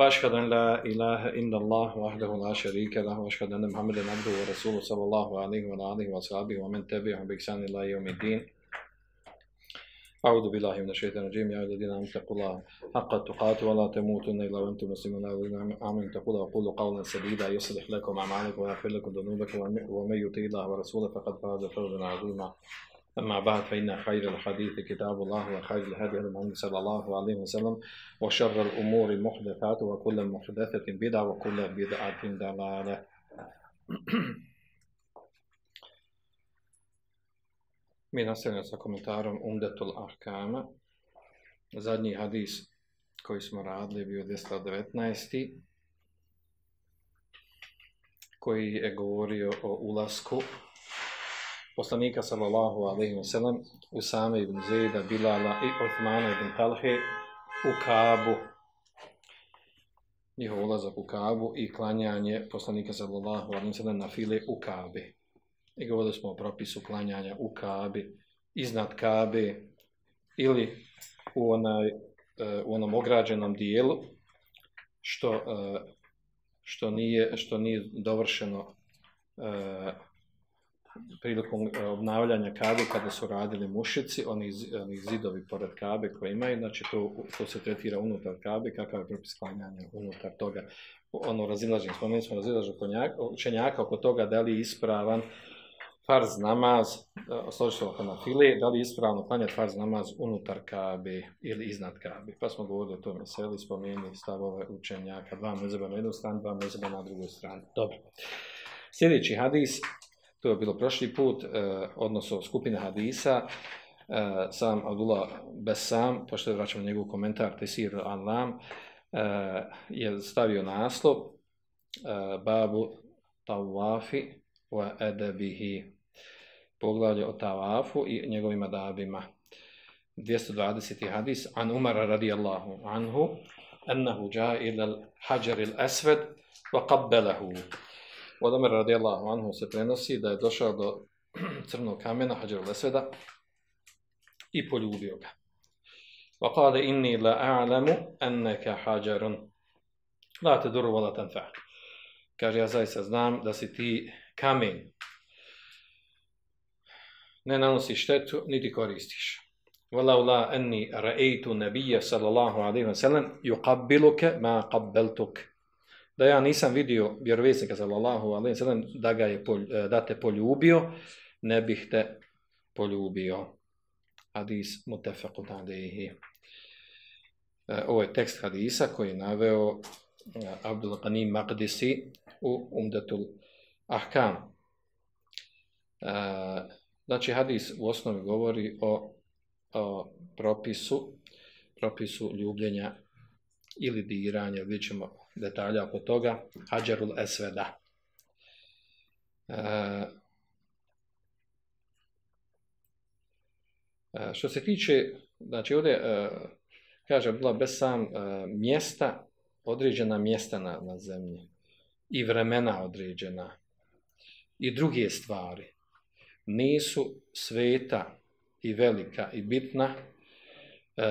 وأشهد أن لا إله إلا الله وحده لا شريك له وأشهد أن محمدا عبده ورسوله صلى الله عليه وعلى آله وأصحابه ومن تبعهم بإحسان إلى يوم الدين. أعوذ بالله من الشيطان الرجيم. يا الذين آمنوا اتقوا الله حق التقاته ولا تموتن إلا وأنتم مسلمون. يا الذين آمنوا اتقوا الله وقولوا قولا سديدا يصلح لكم أعمالكم ويغفر لكم ذنوبكم ومن يطع الله ورسوله فقد فاز فوزا عظيما. أما بعد فإن خير الحديث كتاب الله وخير الهدي هدي محمد صلى الله عليه وسلم وشر الأمور محدثات وكل محدثة بدعة وكل بدعة ضلالة Mi nastavljamo sa komentarom Umdetul Ahkama. Zadnji hadis koji smo radili bio 219. koji je govorio o ulasku poslanika sallallahu alaihi wa sallam Usame ibn Zejda, Bilala i Othmana ibn Talhe u Kabu. Njihov ulazak u Kabu i klanjanje poslanika sallallahu alaihi wa sallam na file u Kabe. I govorili smo o propisu klanjanja u Kabe, iznad Kabe ili u, onaj, e, u onom ograđenom dijelu što, e, što, nije, što nije dovršeno e, prilikom e, obnavljanja Kabe kada su radili mušici, oni, oni zidovi pored Kabe koje imaju, znači to, to se tretira unutar Kabe, kakav je propis klanjanja unutar toga. Ono razilaženje, spomenuli smo razilaženje učenjaka oko toga da li je ispravan farz namaz, e, složit ćemo oko na file, da li je ispravno klanjati farz namaz unutar Kabe ili iznad Kabe. Pa smo govorili o tome seli, spomenuli stavove učenjaka, dva mezeba na jednu stranu, dva mezeba na drugu stranu. Dobro. Sljedeći hadis, to je bilo prošli put, eh, odnosno skupina hadisa, eh, sam Abdullah Besam, pošto je vraćamo njegov komentar, Tesir Anlam, eh, je stavio naslov eh, Babu Tawafi wa Edebihi, poglavlje o Tawafu i njegovim adabima. 220. hadis, an Umara radijallahu anhu, ennehu ja ila al-hajar al-aswad wa qabbalahu Od Omer radijallahu anhu se prenosi da je došao do crnog kamena Hađar Lesveda i poljubio ga. Wa qala inni la a'lamu annaka hajarun la tadur wa la tanfa. Kaže ja zaista znam da si ti kamen. Ne nanosi štetu niti koristiš. Wala la anni ra'aytu nabiyya sallallahu alayhi wa sallam yuqabbiluka ma qabbaltuk da ja nisam vidio vjerovjesnika sallallahu alejhi ve sellem da ga je pol, e, da te poljubio ne bih te poljubio. Hadis mutafaqun alayhi. E, ovo je tekst hadisa koji je naveo e, Abdul Qanim Maqdisi u Umdatul Ahkam. Znači hadis u osnovi govori o, o propisu propisu ljubljenja ili diranja, vidjet ćemo detalja oko toga, Hadjarul Esveda. E, e, što se tiče, znači ovdje, e, kaže, Abdullah bez e, mjesta, određena mjesta na, na zemlji i vremena određena i druge stvari nisu sveta i velika i bitna e,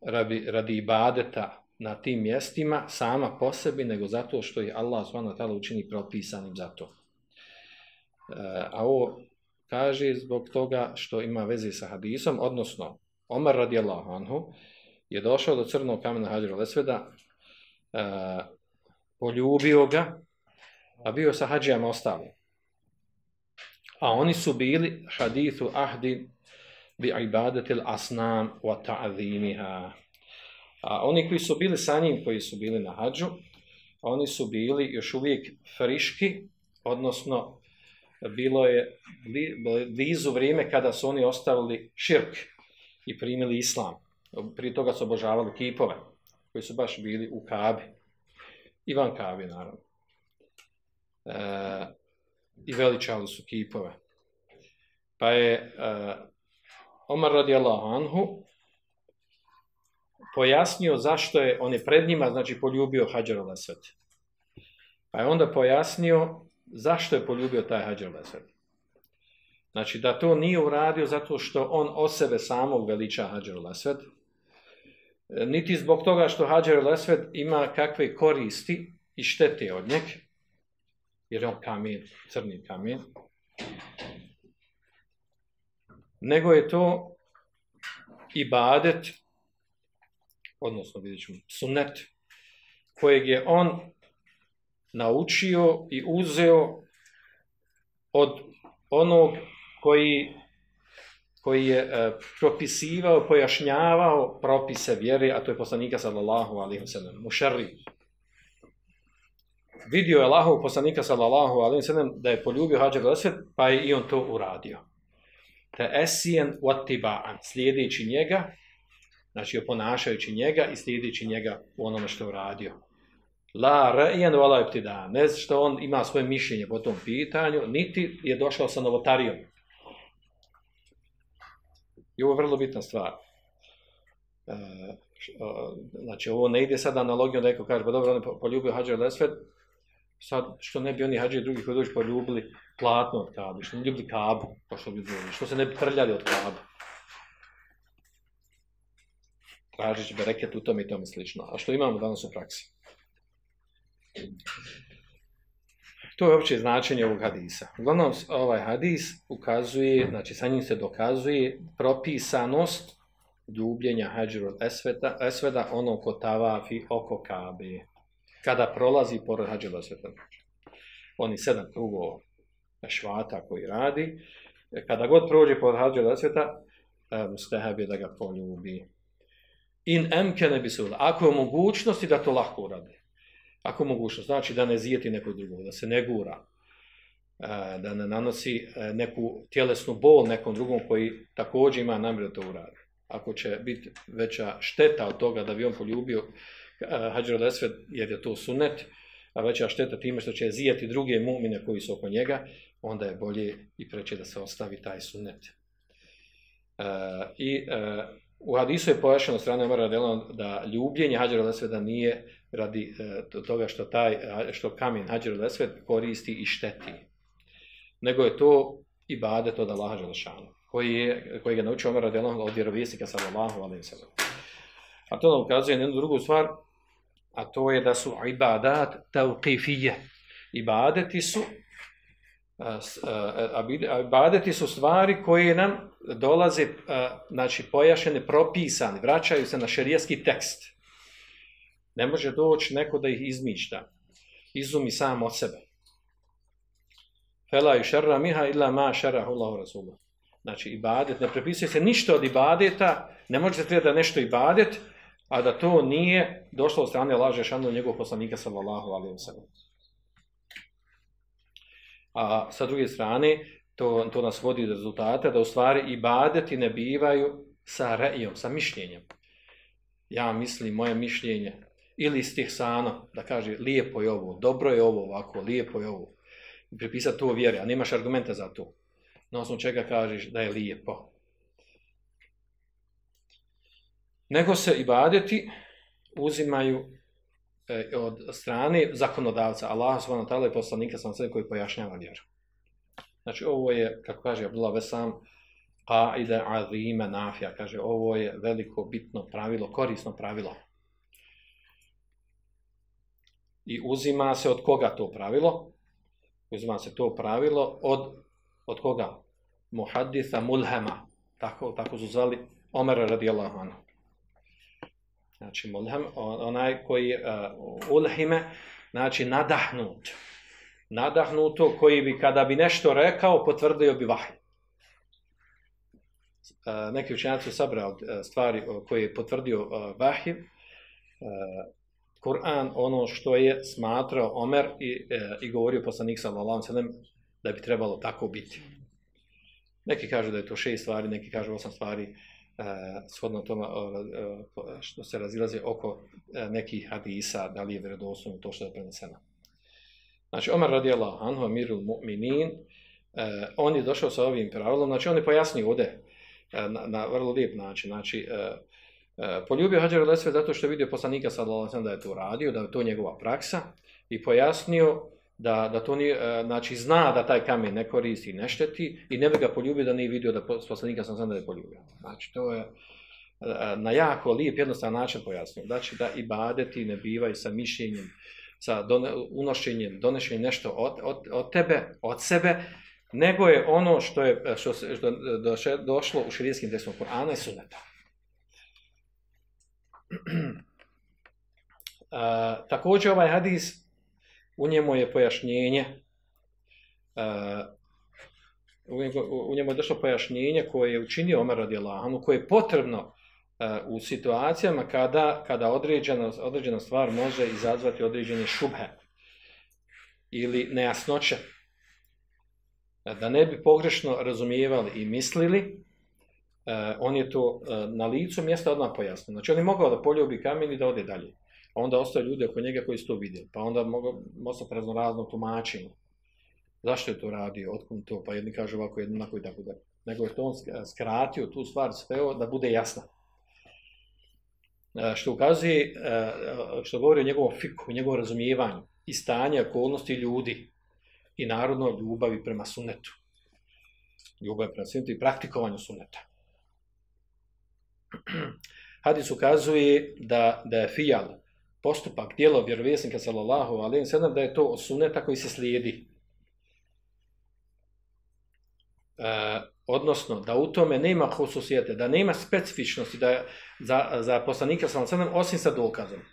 radi, radi ibadeta na tim mjestima sama po sebi, nego zato što je Allah s.w.t. učini propisanim za to. E, a ovo kaže zbog toga što ima veze sa hadisom, odnosno Omar radijallahu anhu je došao do crnog kamena Hadžira Lesveda, e, poljubio ga, a bio sa hađijama ostali. A oni su bili hadithu ahdi bi ibadetil asnam wa ta'zimiha. A oni koji su bili sa njim, koji su bili na hađu, oni su bili još uvijek friški, odnosno bilo je blizu vrijeme kada su oni ostavili širk i primili islam. Prije toga su obožavali kipove, koji su baš bili u Kabi. Ivan Kabi, naravno. E, I veličali su kipove. Pa je e, Omar radijallahu anhu pojasnio zašto je, on je pred njima, znači poljubio Hadjar al-Asad. Pa je onda pojasnio zašto je poljubio taj Hadjar al-Asad. Znači da to nije uradio zato što on o sebe samog veliča Hadjar al-Asad, niti zbog toga što Hadjar al-Asad ima kakve koristi i štete od njeg, jer je on kamen, crni kamen, nego je to ibadet, odnosno vidjet ćemo, sunet, kojeg je on naučio i uzeo od onog koji, koji je e, propisivao, pojašnjavao propise vjere, a to je poslanika sallallahu alaihi wa sallam, mušarri. Vidio je Allahov poslanika sallallahu alaihi wa sallam da je poljubio hađar pa je i on to uradio te esijen watiba'an, slijedeći njega, znači oponašajući njega i slijedeći njega u onome što je uradio. La re'jen vala ibtida, ne što on ima svoje mišljenje po tom pitanju, niti je došao sa novotarijom. I ovo je vrlo bitna stvar. E, e znači, ovo ne ide sad analogijom da neko kaže, pa dobro, on je poljubio hađar lesved, sad što ne bi oni hađi drugi koji dođu poljubili platno od kabe, što ne ljubili kabu, pa što bi bilo, što se ne bi trljali od Kabe. Tražit će bereket u tom i tome slično. A što imamo danas u praksi? To je opće značenje ovog hadisa. Uglavnom, ovaj hadis ukazuje, znači sa njim se dokazuje propisanost ljubljenja hađiru esveta, esveda ono ko tavafi oko kabe kada prolazi pored hađila esveta. Oni sedam krugova švata koji radi, kada god prođe pored hađila esveta, e, mustahab je da ga poljubi. In emkene bi se. Ako je mogućnosti da to lahko uradi. Ako je mogućnost, znači da ne zijeti nekog drugog, da se ne gura, e, da ne nanosi e, neku tjelesnu bol nekom drugom koji također ima namjer da to uradi. Ako će biti veća šteta od toga da bi on poljubio e, Hadžar Lesved, jer je to sunet, a veća šteta time što će zijeti druge mumine koji su oko njega, onda je bolje i preće da se ostavi taj sunet. Uh, I u hadisu je pojašeno strane Omara Delon da ljubljenje Hadžar Lesveda nije radi e, toga što taj e, što kamen Hadžar Lesved koristi i šteti. Nego je to ibadet od Allaha Želešanu, koji je, koji je naučio Omara Delon od vjerovijesnika sallallahu alaihi wa sallam. A to nam ukazuje na jednu drugu stvar, a to je da su ibadat tauqifije. Ibadeti su e, e, ibadeti su stvari koje nam dolaze e, znači pojašene, propisane, vraćaju se na šerijski tekst. Ne može doći neko da ih izmišta. Izumi sam od sebe. Fela i šerra miha illa ma šerra hullahu rasulullah. Znači, ibadet, ne prepisuje se ništa od ibadeta, ne može se da nešto ibadet, a da to nije došlo od strane laže šanu njegovog poslanika sallallahu alaihi wa sallam. A sa druge strane, to, to nas vodi do rezultata da u stvari ibadeti ne bivaju sa rejom, sa mišljenjem. Ja mislim, moje mišljenje, ili stihsano, da kaže lijepo je ovo, dobro je ovo ovako, lijepo je ovo. I pripisati to vjere, a nemaš argumenta za to. Na osnovu čega kažeš da je lijepo. nego se ibadeti uzimaju e, od strane zakonodavca Allah subhanahu wa ta'ala i poslanika sam sve koji pojašnjava vjeru. Znači ovo je, kako kaže Abdullah Vesam, qaida azima nafija, kaže ovo je veliko, bitno pravilo, korisno pravilo. I uzima se od koga to pravilo? Uzima se to pravilo od, od koga? Muhaddisa mulhema. Tako, tako su zvali Omer radijallahu anhu znači mulhem, onaj koji uh, ulhime, znači nadahnut. Nadahnuto koji bi, kada bi nešto rekao, potvrdio bi vahij. Uh, e, neki učenjaci su sabrali e, stvari e, koje je potvrdio uh, vahij. Kur'an, ono što je smatrao Omer i, i govorio poslanik sallallahu sallam, da bi trebalo tako biti. Neki kažu da je to šest stvari, neki kažu osam stvari uh, shodno tome uh, što se razilaze oko uh, nekih hadisa, da li je vjerodostojno to što je preneseno. Znači, Omar radijallahu anhu, amirul mu'minin, eh, on je došao sa ovim pravilom, znači on je pojasnio ovdje, e, na, na vrlo lijep način. Znači, e, e, poljubio Hadžar Lesve zato što je vidio poslanika sallallahu da je to radio, da je to njegova praksa i pojasnio da, da to nije, znači zna da taj kamen ne koristi i ne šteti i ne bi ga poljubio da nije vidio da poslanika sallallahu da je poljubio. Znači, to je na jako lijep, jednostavan način pojasnio. Znači, da ibadeti ne bivaju sa mišljenjem, sa done, unošenjem, donošenjem nešto od, od, od tebe, od sebe, nego je ono što je što, što doše, došlo u širijskim tekstom Kur'ana i Sunneta. A, također ovaj hadis u njemu je pojašnjenje a, u, u njemu je došlo pojašnjenje koje je učinio Omer radijallahu koje je potrebno E, u situacijama kada, kada određena, određena stvar može izazvati određene šubhe ili nejasnoće e, da ne bi pogrešno razumijevali i mislili, e, on je to na licu mjesta odmah pojasnio. Znači on je mogao da poljubi kamen i da ode dalje. A onda ostaje ljude oko njega koji su to vidjeli. Pa onda mogu ostati razno tumačenje. Zašto je to radio, otkom to, pa jedni kažu ovako, jedni onako i tako da. Nego je to on skratio tu stvar sveo da bude jasna. E, što ukazuje, e, što govori o njegovom fiku, njegovom razumijevanju i stanje okolnosti ljudi i narodno ljubavi prema sunetu. Ljubav prema sunetu i praktikovanju suneta. Hadis ukazuje da, da je fijal postupak, dijelo vjerovjesnika sallallahu alaihi sallam, da je to od suneta koji se slijedi. E, odnosno, da u tome nema hususijete, da nema specifičnosti da je za, za poslanika sallallahu alaihi sallam, osim sa dokazom. E,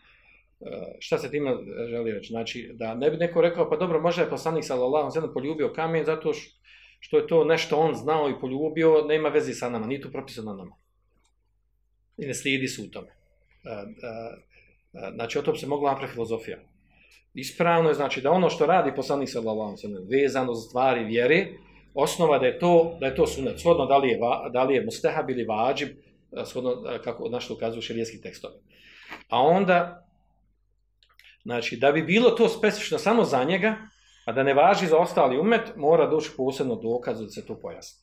šta se time želi reći? Znači, da ne bi neko rekao, pa dobro, možda je poslanik sallallahu alejhi ve poljubio kamen zato što je to nešto on znao i poljubio, nema veze sa nama, nije tu propisano nama. I ne slijedi su u tome. E, e, e, znači, o tom se mogla napraviti filozofija. Ispravno je, znači, da ono što radi poslanik sallallahu alejhi ve vezano za stvari vjere, osnova da je to, da je to sunnet. Shodno da li je, da li je mustahab ili vađib, e, shodno e, kako našto ukazuju šerijski tekstovi. A onda, Znači, da bi bilo to specifično samo za njega, a da ne važi za ostali umet, mora doći posebno dokaz da se to pojasni.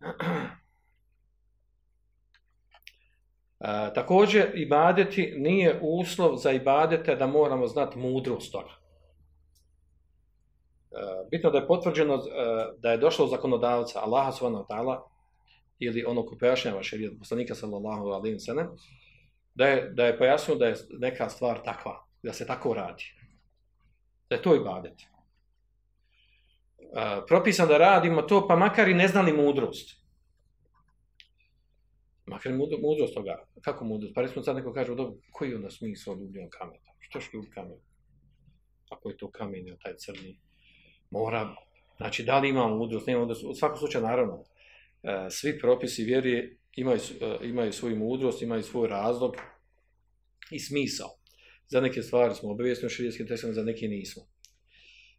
E, također, ibadeti nije uslov za ibadete da moramo znati mudrost toga. Eh, bitno da je potvrđeno eh, da je došlo zakonodavca Allaha subhanahu wa ta'ala ili ono ko pojašnjava šerijat poslanika sallallahu alejhi ve sellem da je, da je pojasnio da je neka stvar takva, da se tako radi. Da je to ibadet. Eh, uh, propisan da radimo to, pa makar i ne znali mudrost. Makar i mudrost toga. Kako mudrost? Pa recimo sad neko kaže, dobro, koji je onda smisla ljubljen kamen? Što je ljubljen kamen? Ako je to kamen, je taj crni, mora, znači, da li ima mudrost, nema mudrost, u svakom slučaju, naravno, e, svi propisi vjerije imaju, e, imaju svoju mudrost, imaju svoj razlog i smisao. Za neke stvari smo obavijesni u širijskim tekstima, za neke nismo.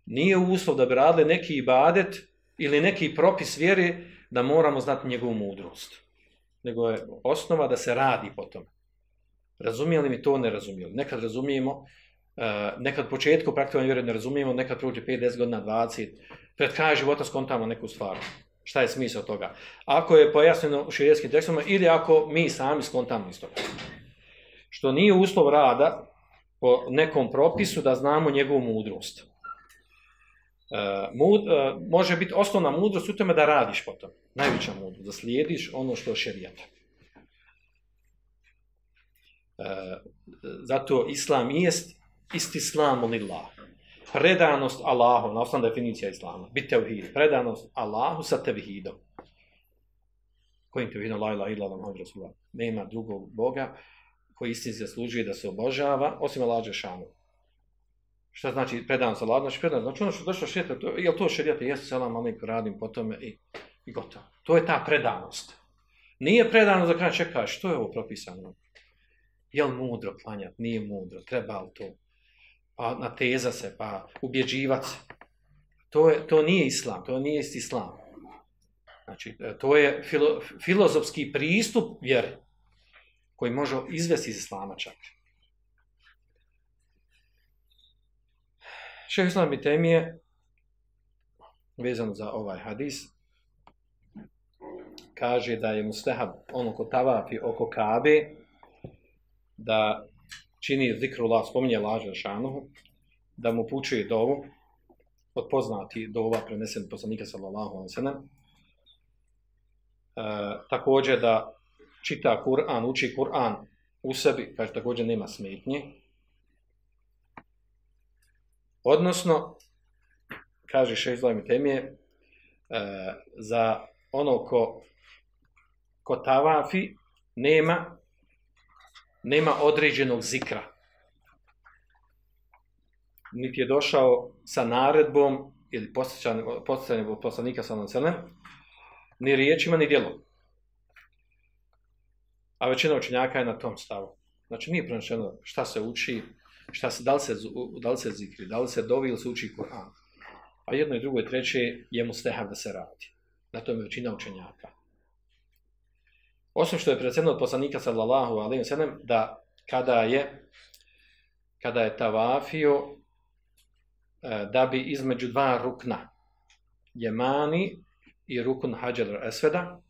Nije uslov da bi radili neki ibadet ili neki propis vjeri da moramo znati njegovu mudrost. Nego je osnova da se radi po tome. Razumijeli mi to, ne razumijeli. Nekad razumijemo, uh, nekad početku praktikovanja vjere ne razumijemo, nekad prođe 5-10 godina, 20, pred kraj života skontamo neku stvar šta je smisao toga. Ako je pojasnjeno u širijskim tekstima ili ako mi sami skontamo isto. Što nije uslov rada po nekom propisu da znamo njegovu mudrost. Uh, mud, uh, može biti osnovna mudrost u tome da radiš potom. Najveća mudrost, da slijediš ono što je šerijata. Uh, zato islam jest istislamu lillah predanost Allahu, na osnovna definicija Islama, bit tevhid, predanost Allahu sa tevhidom. Kojim tevhidom, la ilaha illa Allah, Rasulullah. Nema drugog Boga koji istin zaslužuje da se obožava, osim Allah Žešanu. Šta znači predanost Allahu? Znači predanost, znači ono što došlo šerijata, to, je to šerijate, Jesu selam, alim, radim po tome i, i gotovo. To je ta predanost. Nije predano za kraj čekaš, što je ovo propisano? Je li mudro klanjati? Nije mudro, treba li to? Pa nateza se, pa ubjeđivat se. To, je, to nije islam, to nije isti islam. Znači, e, to je filo, filozofski pristup vjeri koji može izvesti iz islama čak. Šeh Islam i temije vezano za ovaj hadis kaže da je mustahab ono ko tavafi oko Kabe, da čini zikrullah, spominje laža šanuhu, da mu pučuje dovu, od poznati dova prenesen poslanika sallallahu alaihi sallam. E, također da čita Kur'an, uči Kur'an u sebi, kaže također nema smetnje. Odnosno, kaže šeizlajmi temije, e, za ono ko, ko tavafi nema nema određenog zikra. Niti je došao sa naredbom ili posjećanjem poslanika sa nacelem, ni riječima, ni djelom. A većina učenjaka je na tom stavu. Znači nije prenošeno šta se uči, šta se, da, li se, da li se zikri, da li se dovi ili se uči Kur'an. A jedno i drugo i treće je mu stehav da se radi. Na tome je većina učenjaka. Osim što je predsjedno od poslanika sallallahu alaihi sallam da kada je kada je tavafio e, da bi između dva rukna Jemani i rukun Hađar Esveda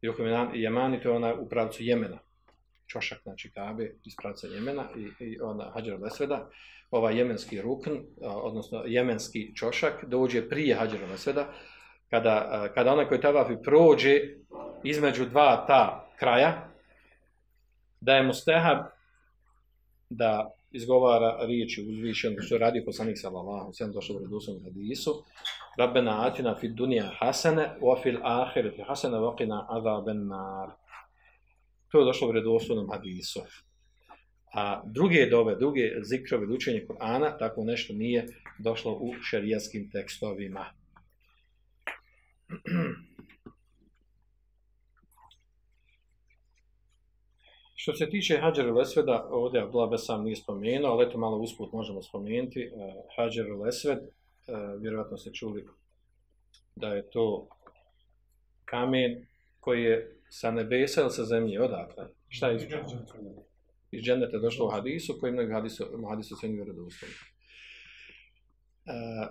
i rukun Jemani to je ona u pravcu Jemena čošak znači Kabe iz pravca Jemena i, i ona Hađar Esveda ovaj jemenski rukn odnosno jemenski čošak dođe prije Hađar Esveda kada, kada onaj koji tavafi prođe između dva ta kraja, da je mustehab da izgovara riječi uzvišen, što je radio poslanik sallallahu, sve došlo u redusom hadisu, Rabbena atina fi dunija hasene, wa fil ahireti hasene, wa qina azaben nar. To je došlo u redusnom hadisu. A druge dove, druge zikrove, učenje Kur'ana, tako nešto nije došlo u šerijaskim tekstovima. Što se tiče Hadžer Lesveda, ovdje Abdullah Besam nije spomenuo, ali eto malo usput možemo spomenuti. Uh, Hadžer Lesved, uh, vjerovatno ste čuli da je to kamen koji je sa nebesa ili sa zemlje, odakle? Šta je iz, iz dženeta došlo u hadisu, koji mnogi hadisu, hadisu sve nije. Uh,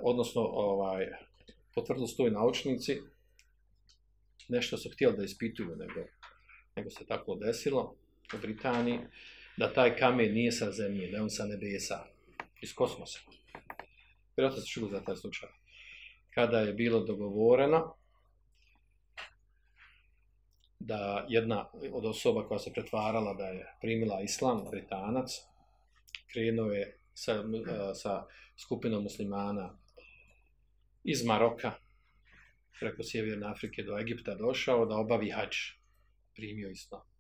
odnosno, ovaj, potvrdili su to i naučnici, nešto su htjeli da ispituju, nego, nego se tako desilo u Britaniji, da taj kamen nije sa zemlje, da je on sa nebesa, iz kosmosa. Vjerojatno se čuli za taj slučaj. Kada je bilo dogovoreno da jedna od osoba koja se pretvarala da je primila islam, Britanac, krenuo je sa, eh, sa skupinom muslimana iz Maroka, preko Sjeverne Afrike do Egipta došao da obavi hađ, primio islam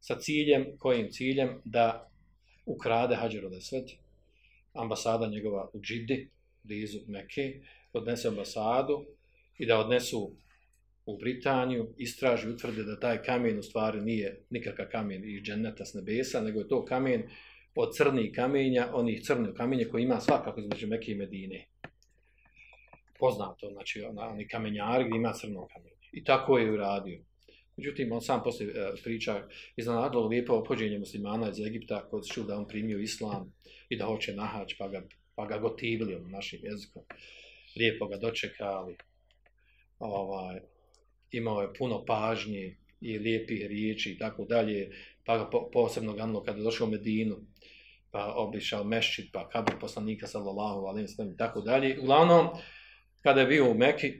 sa ciljem, kojim ciljem, da ukrade hađer od Esved, ambasada njegova u Džidi, blizu Mekke, odnese ambasadu i da odnesu u Britaniju, istraži, utvrde da taj kamen u stvari nije nikakav kamen iz dženeta s nebesa, nego je to kamen od crnih kamenja, onih crnih kamenja koji ima svakako između Mekke i Medine. Poznato, znači onaj kamenjar gdje ima crno kamenje. I tako je uradio. Međutim, on sam poslije uh, priča iznenadilo lijepo opođenje muslimana iz Egipta kod su da on primio islam i da hoće nahać, pa ga, pa ga gotivili on našim jezikom. Lijepo ga dočekali. Ovaj, imao je puno pažnje i lijepih riječi i tako dalje. Pa ga po, posebno ganilo kada je došao u Medinu, pa obišao mešćit, pa kabur poslanika sallallahu alaihi sallam i tako dalje. Uglavnom, kada je bio u Meki,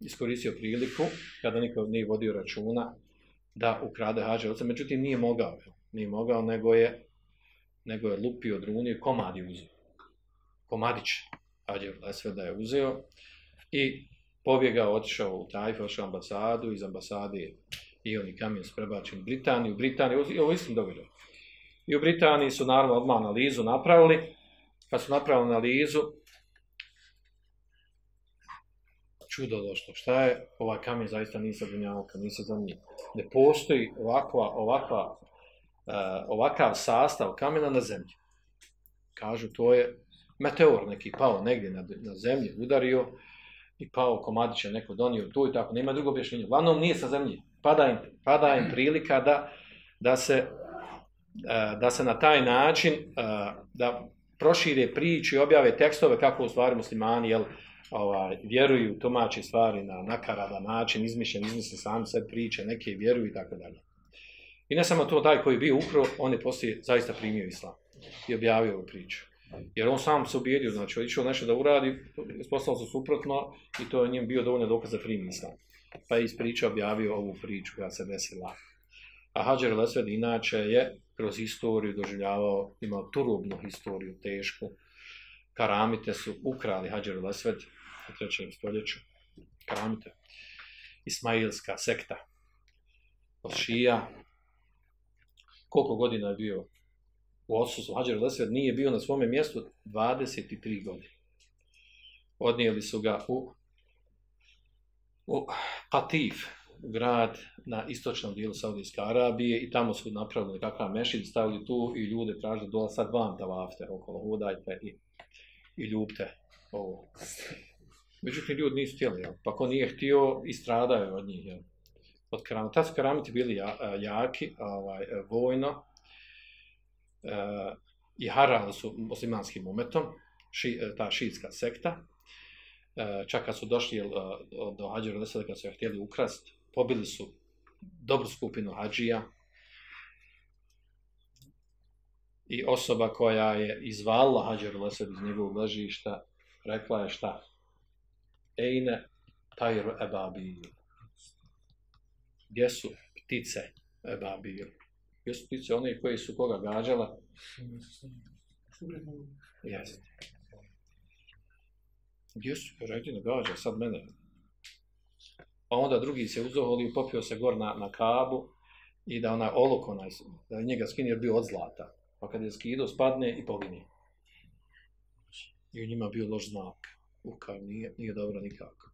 iskoristio priliku, kada niko nije vodio računa, da ukrade hađe oca, međutim nije mogao, nije mogao, nego je, nego je lupio druni komadi uzeo. Komadić hađe sve da je uzeo i pobjegao, otišao u Tajf, otišao ambasadu, iz ambasade i oni kamen su prebačeni u Britaniju, u Britaniji, i ovo istim događaj. I u Britaniji su naravno odmah analizu napravili, kad su napravili analizu, čudo došlo. Šta je ovaj kamen zaista nisa dunjavka, nisa za njih. Ne postoji ovakva, ovakva, uh, ovakav sastav kamena na zemlji. Kažu, to je meteor neki pao negdje na, na zemlji, udario i pao komadiće neko donio tu i tako. Nema drugo objašnjenje. Uglavnom nije sa zemlji. Pada im, pada im prilika da, da, se, uh, da se na taj način uh, da prošire priče i objave tekstove kako u stvari muslimani jel, ovaj, vjeruju, tumači stvari na nakarada način, izmišljen, izmisli sam sve priče, neke vjeruju i tako dalje. I ne samo to, taj koji je bio ukro, on je poslije zaista primio islam i objavio ovu priču. Jer on sam se ubijedio, znači, on išao nešto da uradi, ispostavilo se suprotno i to je njim bio dovoljno dokaz za primi islam. Pa je ispričao, objavio ovu priču koja se desila. A Hadžer Lesved inače je kroz historiju doživljavao, imao turubnu historiju, tešku. Karamite su ukrali Hadžer Lesved u trećem stoljeću. kramite, Ismailska sekta od šija. Koliko godina je bio u odsustvu Hadžer Lesved? Nije bio na svome mjestu 23 godine. Odnijeli su ga u, u Katif, grad na istočnom dijelu Saudijske Arabije i tamo su napravili kakav mešin, stavili tu i ljude tražili dola sad vam da vafte okolo, udajte i, i ljubte ovo. Međutim, ljudi nisu htjeli, jel? pa ko nije htio, istradaju od njih. Jel? Od karamata. Tad su karamiti bili ja, e, jaki, ovaj, e, vojno, e, i harali su muslimanskim umetom, ši, e, ta šiitska sekta, e, čak kad su došli jel, do Hadžira Lesada, kad su je htjeli ukrast, pobili su dobru skupinu hađija i osoba koja je izvala Hadžer Lesed iz njegovog ležišta rekla je šta? Ejne tajru ebabil. Gdje su ptice ebabil? Gdje su ptice one koje su koga gađala? Jeste. Gdje su? Redine gađa, sad mene pa onda drugi se uzoholio, i popio se gor na, na kabu i da onaj olok onaj, da je njega skinio bio od zlata. Pa kad je skido, spadne i pogini. I u njima bio loš znak lukav, nije, nije dobro nikako.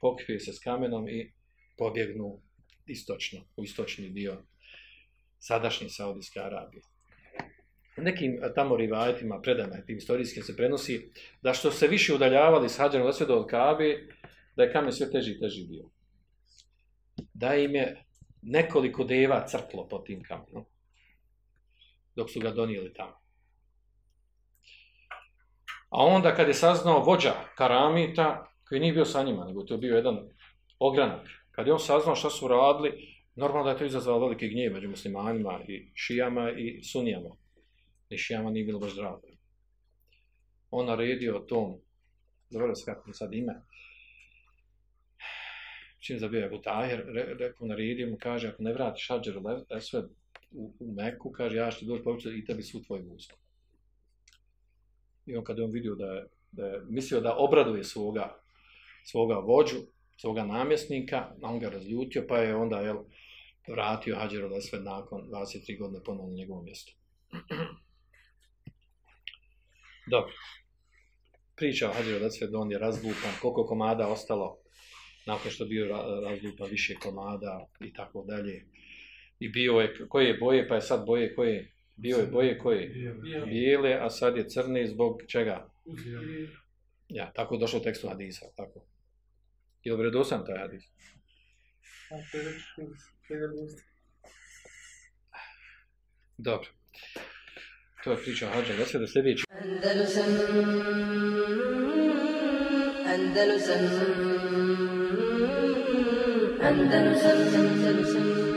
Pokrije se s kamenom i pobjegnu istočno, u istočni dio sadašnje Saudijske Arabije. U nekim tamo rivajetima, predama, tim istorijskim se prenosi, da što se više udaljavali s hađanom od Kabe, da je kamen sve teži i teži bio da im je nekoliko deva crklo po tim kamenom, dok su ga donijeli tamo. A onda kad je saznao vođa Karamita, koji nije bio sa njima, nego to je bio jedan ogranak, kad je on saznao šta su radili, normalno da je to izazvalo velike gnjev među muslimanima i šijama i sunijama. I šijama nije bilo baš zdravo. On naredio tom, zavrlo se kako sad ime, čim zabio je Tahir, rekao na ridi mu, kaže, ako ne vratiš Hadžer Esved u, u Meku, kaže, ja što doći povećati i tebi svu tvoju vojsku. I on kada je on vidio da je, da je mislio da obraduje svoga, svoga vođu, svoga namjesnika, on ga razljutio, pa je onda jel, vratio Hadžer Esved nakon 23 godine ponovno na njegovom mjestu. Dobro. Priča o Hadžer Esved, on je razlupan, koliko komada ostalo nakon što bio razlupan više komada i tako dalje. I bio je, koje je boje, pa je sad boje koje? Bio je boje koje? Bijele, a sad je crne zbog čega? Ja, tako je došlo tekstu Hadisa, tako. Je li vredosan taj Hadis? Dobro. To je priča Hadža, da se do sljedeći. Andalusam, Andalusam, Andalusam, Andalusam,